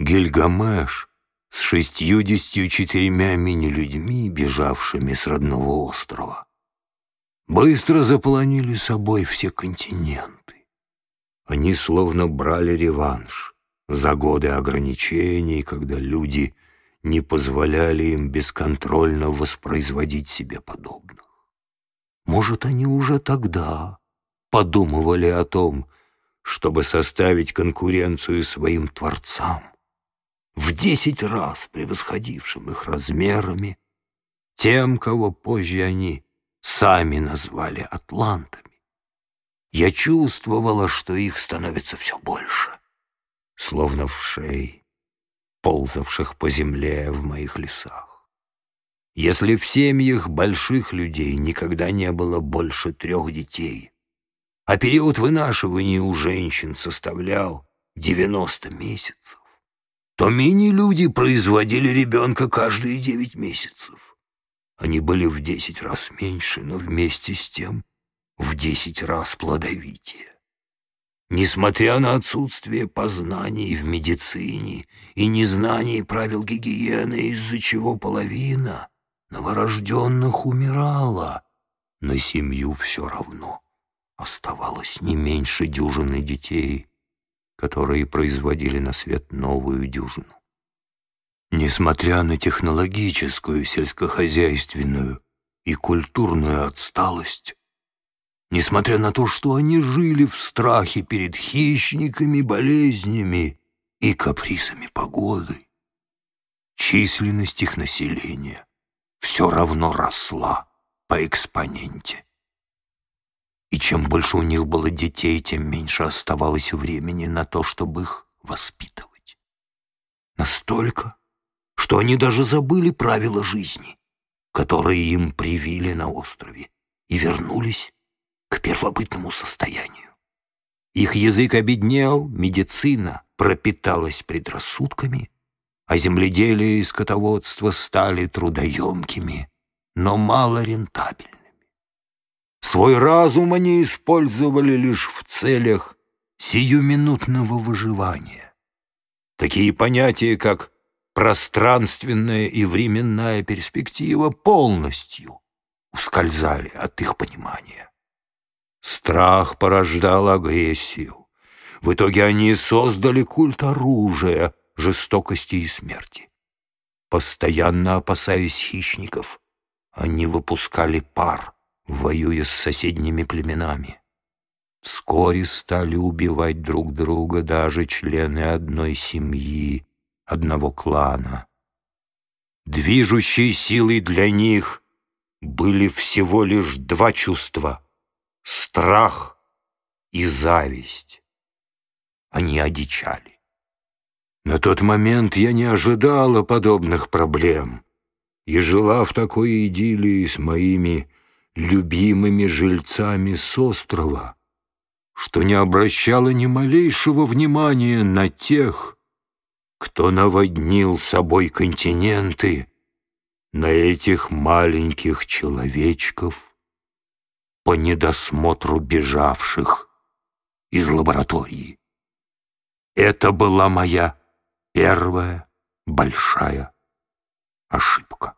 Гильгамеш с шестьюдесятью четырьмя мини-людьми, бежавшими с родного острова, быстро заполонили собой все континенты. Они словно брали реванш за годы ограничений, когда люди не позволяли им бесконтрольно воспроизводить себе подобных. Может, они уже тогда подумывали о том, чтобы составить конкуренцию своим творцам, в десять раз превосходившим их размерами, тем, кого позже они сами назвали атлантами. Я чувствовала, что их становится все больше, словно в шеи, ползавших по земле в моих лесах. Если в семьях больших людей никогда не было больше трех детей, а период вынашивания у женщин составлял 90 месяцев, то мини-люди производили ребенка каждые девять месяцев. Они были в десять раз меньше, но вместе с тем в десять раз плодовитее. Несмотря на отсутствие познаний в медицине и незнание правил гигиены, из-за чего половина новорожденных умирала, на семью все равно оставалось не меньше дюжины детей, которые производили на свет новую дюжину. Несмотря на технологическую, сельскохозяйственную и культурную отсталость, несмотря на то, что они жили в страхе перед хищниками, болезнями и капризами погоды, численность их населения все равно росла по экспоненте. И чем больше у них было детей, тем меньше оставалось времени на то, чтобы их воспитывать. Настолько, что они даже забыли правила жизни, которые им привили на острове, и вернулись к первобытному состоянию. Их язык обеднел, медицина пропиталась предрассудками, а земледелие и скотоводство стали трудоемкими, но мало рентабельными. Свой разум они использовали лишь в целях сиюминутного выживания. Такие понятия, как пространственная и временная перспектива, полностью ускользали от их понимания. Страх порождал агрессию. В итоге они создали культ оружия, жестокости и смерти. Постоянно опасаясь хищников, они выпускали пар — воюя с соседними племенами. Вскоре стали убивать друг друга даже члены одной семьи, одного клана. Движущей силой для них были всего лишь два чувства — страх и зависть. Они одичали. На тот момент я не ожидала подобных проблем и жила в такой идиллии с моими любимыми жильцами с острова, что не обращала ни малейшего внимания на тех, кто наводнил собой континенты, на этих маленьких человечков по недосмотру бежавших из лаборатории. Это была моя первая большая ошибка.